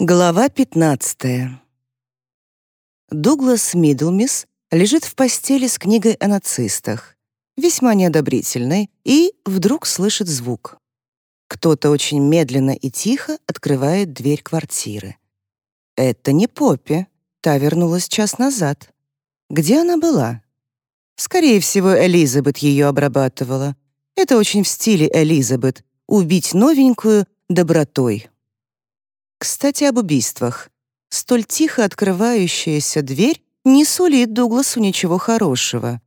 Глава 15. Дуглас Мидлмис лежит в постели с книгой о нацистах, весьма неодобрительной, и вдруг слышит звук. Кто-то очень медленно и тихо открывает дверь квартиры. Это не Поппи, та вернулась час назад. Где она была? Скорее всего, Элизабет ее обрабатывала. Это очень в стиле Элизабет — убить новенькую добротой. Кстати, об убийствах. Столь тихо открывающаяся дверь не сулит Дугласу ничего хорошего.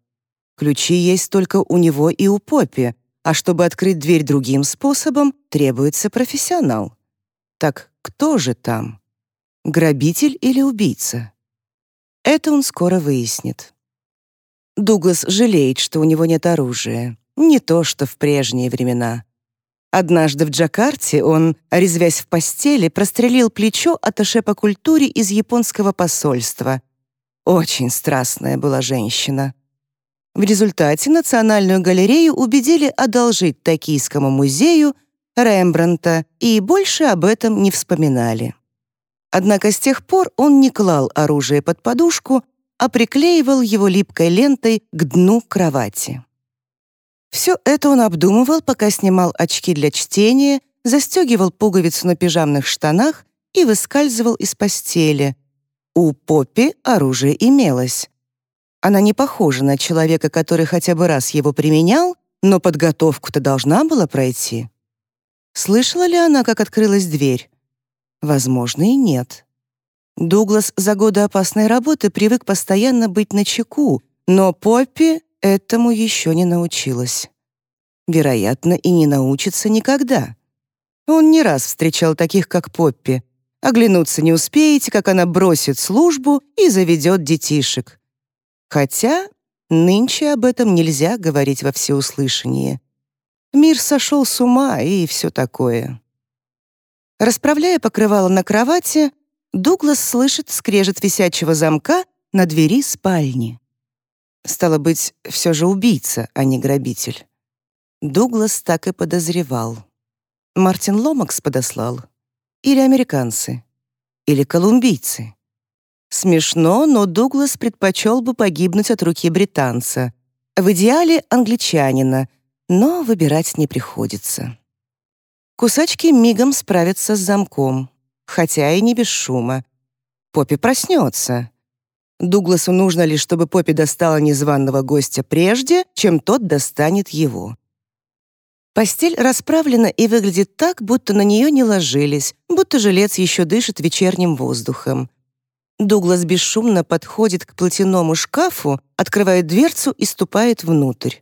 Ключи есть только у него и у Поппи, а чтобы открыть дверь другим способом, требуется профессионал. Так кто же там? Грабитель или убийца? Это он скоро выяснит. Дуглас жалеет, что у него нет оружия. Не то, что в прежние времена. Однажды в Джакарте он, резвясь в постели, прострелил плечо атташе по культуре из японского посольства. Очень страстная была женщина. В результате Национальную галерею убедили одолжить Токийскому музею Рембранта и больше об этом не вспоминали. Однако с тех пор он не клал оружие под подушку, а приклеивал его липкой лентой к дну кровати. Все это он обдумывал, пока снимал очки для чтения, застегивал пуговицу на пижамных штанах и выскальзывал из постели. У Поппи оружие имелось. Она не похожа на человека, который хотя бы раз его применял, но подготовку-то должна была пройти. Слышала ли она, как открылась дверь? Возможно, и нет. Дуглас за годы опасной работы привык постоянно быть на чеку, но Поппи Этому еще не научилась. Вероятно, и не научится никогда. Он не раз встречал таких, как Поппи. Оглянуться не успеете, как она бросит службу и заведет детишек. Хотя нынче об этом нельзя говорить во всеуслышание. Мир сошел с ума и все такое. Расправляя покрывало на кровати, Дуглас слышит скрежет висячего замка на двери спальни. Стало быть, все же убийца, а не грабитель. Дуглас так и подозревал. Мартин Ломакс подослал. Или американцы. Или колумбийцы. Смешно, но Дуглас предпочел бы погибнуть от руки британца. В идеале англичанина, но выбирать не приходится. Кусачки мигом справятся с замком, хотя и не без шума. Поппи проснется. Дугласу нужно лишь, чтобы Поппи достала незваного гостя прежде, чем тот достанет его. Постель расправлена и выглядит так, будто на нее не ложились, будто жилец еще дышит вечерним воздухом. Дуглас бесшумно подходит к платяному шкафу, открывает дверцу и ступает внутрь.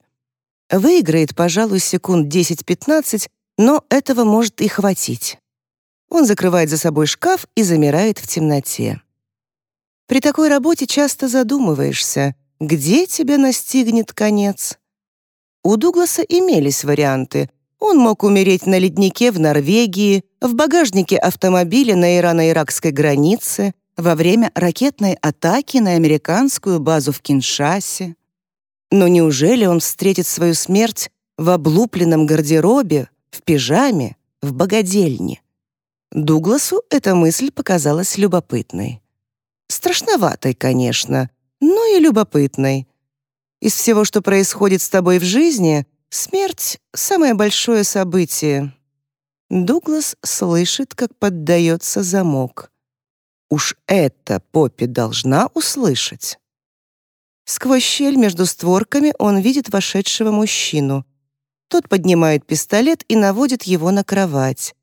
Выиграет, пожалуй, секунд 10-15, но этого может и хватить. Он закрывает за собой шкаф и замирает в темноте. При такой работе часто задумываешься, где тебя настигнет конец. У Дугласа имелись варианты. Он мог умереть на леднике в Норвегии, в багажнике автомобиля на ирано-иракской границе, во время ракетной атаки на американскую базу в Киншасе. Но неужели он встретит свою смерть в облупленном гардеробе, в пижаме, в богадельне? Дугласу эта мысль показалась любопытной. Страшноватой, конечно, но и любопытной. Из всего, что происходит с тобой в жизни, смерть — самое большое событие. Дуглас слышит, как поддается замок. Уж это Поппи должна услышать. Сквозь щель между створками он видит вошедшего мужчину. Тот поднимает пистолет и наводит его на кровать.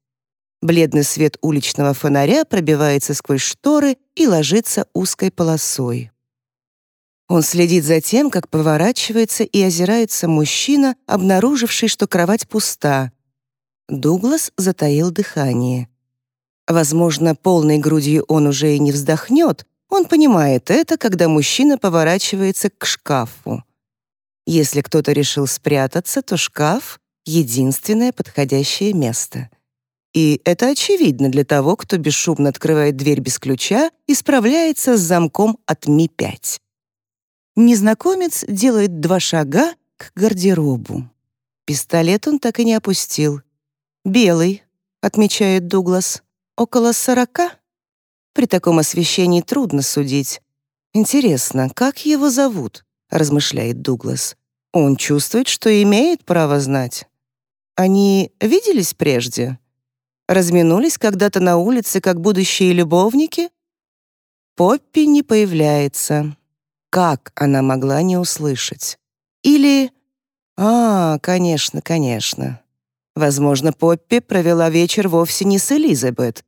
Бледный свет уличного фонаря пробивается сквозь шторы и ложится узкой полосой. Он следит за тем, как поворачивается и озирается мужчина, обнаруживший, что кровать пуста. Дуглас затаил дыхание. Возможно, полной грудью он уже и не вздохнет, он понимает это, когда мужчина поворачивается к шкафу. Если кто-то решил спрятаться, то шкаф — единственное подходящее место. И это очевидно для того, кто бесшумно открывает дверь без ключа и справляется с замком от Ми-5. Незнакомец делает два шага к гардеробу. Пистолет он так и не опустил. «Белый», — отмечает Дуглас. «Около сорока?» При таком освещении трудно судить. Интересно, как его зовут? размышляет Дуглас. Он чувствует, что имеет право знать. Они виделись прежде? Разминулись когда-то на улице, как будущие любовники? Поппи не появляется. Как она могла не услышать? Или... А, конечно, конечно. Возможно, Поппи провела вечер вовсе не с Элизабет.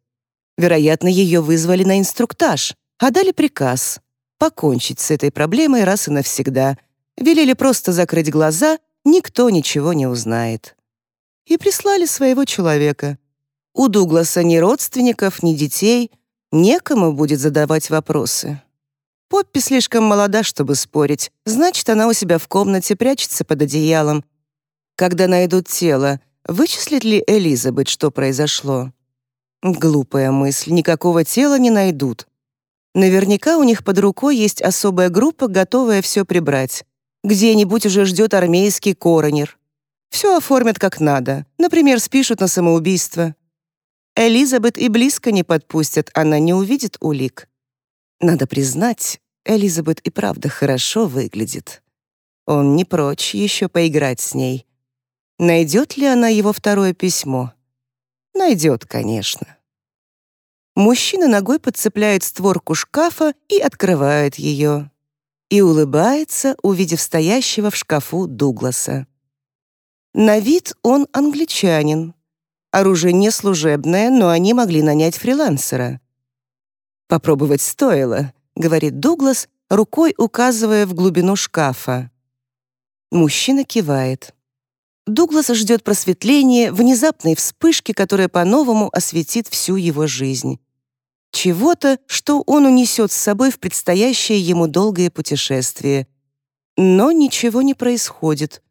Вероятно, ее вызвали на инструктаж, а дали приказ покончить с этой проблемой раз и навсегда. Велели просто закрыть глаза, никто ничего не узнает. И прислали своего человека. У Дугласа ни родственников, ни детей, некому будет задавать вопросы. Поппи слишком молода, чтобы спорить. Значит, она у себя в комнате прячется под одеялом. Когда найдут тело, вычислит ли Элизабет, что произошло? Глупая мысль, никакого тела не найдут. Наверняка у них под рукой есть особая группа, готовая все прибрать. Где-нибудь уже ждет армейский коронер. Все оформят как надо. Например, спишут на самоубийство. Элизабет и близко не подпустят, она не увидит улик. Надо признать, Элизабет и правда хорошо выглядит. Он не прочь еще поиграть с ней. Найдет ли она его второе письмо? Найдет, конечно. Мужчина ногой подцепляет створку шкафа и открывает ее. И улыбается, увидев стоящего в шкафу Дугласа. На вид он англичанин. Оружие не служебное, но они могли нанять фрилансера. «Попробовать стоило», — говорит Дуглас, рукой указывая в глубину шкафа. Мужчина кивает. Дуглас ждет просветления, внезапной вспышки, которая по-новому осветит всю его жизнь. Чего-то, что он унесет с собой в предстоящее ему долгое путешествие. Но ничего не происходит.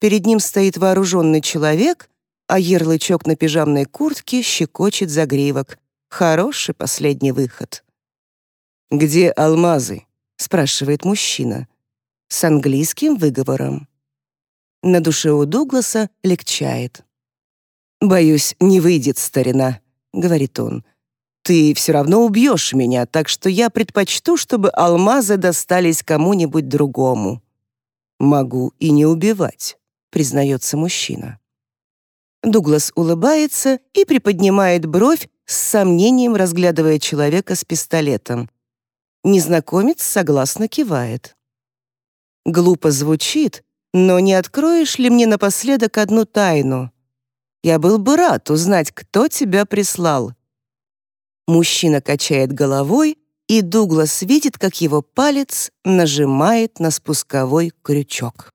Перед ним стоит вооруженный человек, а ярлычок на пижамной куртке щекочет загривок. Хороший последний выход. «Где алмазы?» — спрашивает мужчина. С английским выговором. На душе у Дугласа легчает. «Боюсь, не выйдет, старина», — говорит он. «Ты все равно убьешь меня, так что я предпочту, чтобы алмазы достались кому-нибудь другому». «Могу и не убивать», — признается мужчина. Дуглас улыбается и приподнимает бровь, с сомнением разглядывая человека с пистолетом. Незнакомец согласно кивает. Глупо звучит, но не откроешь ли мне напоследок одну тайну? Я был бы рад узнать, кто тебя прислал. Мужчина качает головой, и Дуглас видит, как его палец нажимает на спусковой крючок.